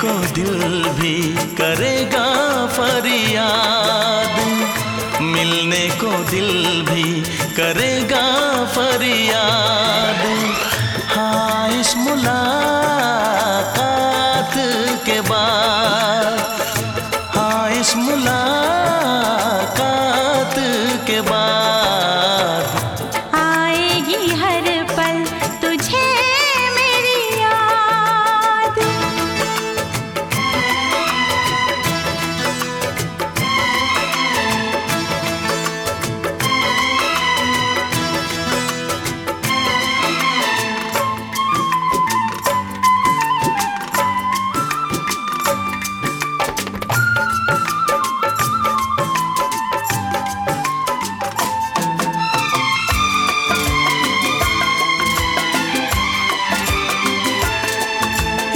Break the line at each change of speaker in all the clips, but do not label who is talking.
को दिल भी करेगा फरियाद। मिलने को दिल
भी करेगा फरियाद। हाँ इस मुला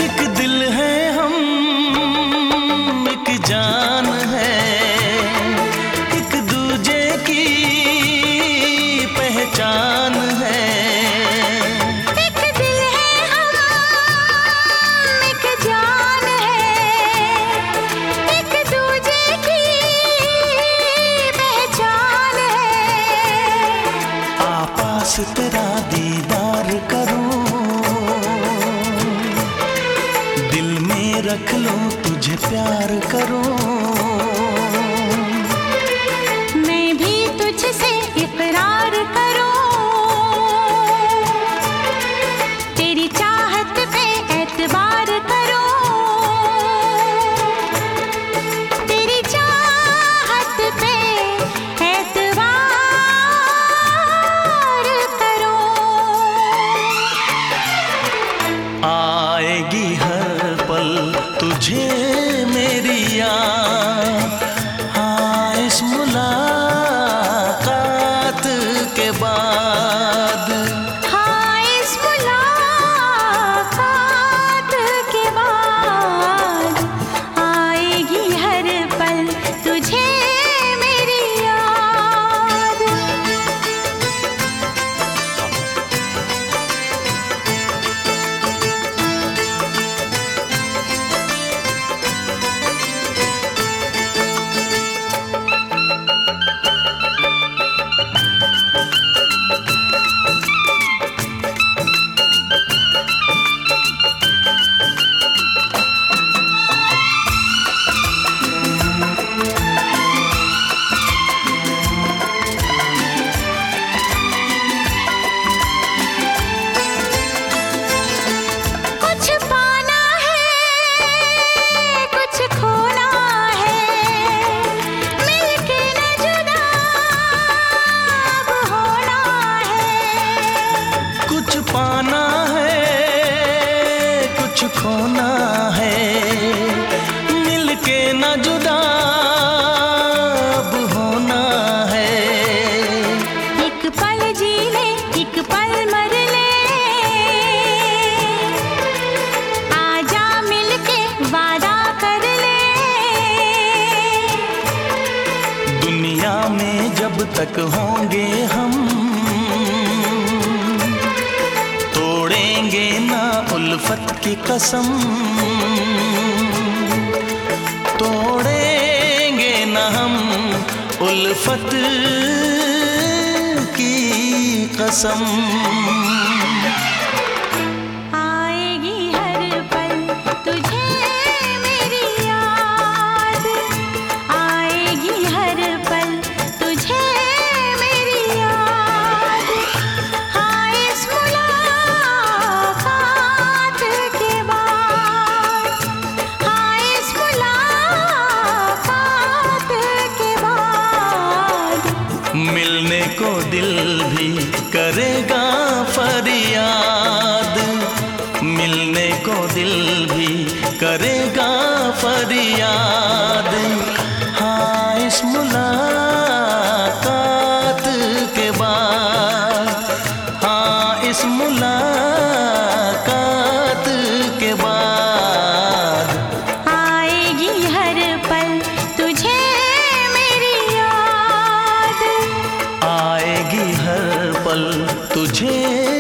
एक दिल है हम एक जान है। एक दूजे की पहचान है।
एक दिल है हम एक जान है। एक दूजे की पहचान है।
आपास तेरा प्यार करूँ।
मैं भी तुझसे इकरार करूँ। तेरी चाहत पे एतबार करूँ। तेरी चाहत पे एतबार करूँ।
आएगी हर पल तुझे। 呀 तक होंगे हम। तोड़ेंगे ना उल्फत की कसम। तोड़ेंगे ना हम उल्फत की कसम।
को
दिल भी करेगा फरियाद। मिलने को दिल भी करेगा फरियाद। हाँ इस मुलाकात के बाद हाँ इस मुलाकात हर पल तुझे।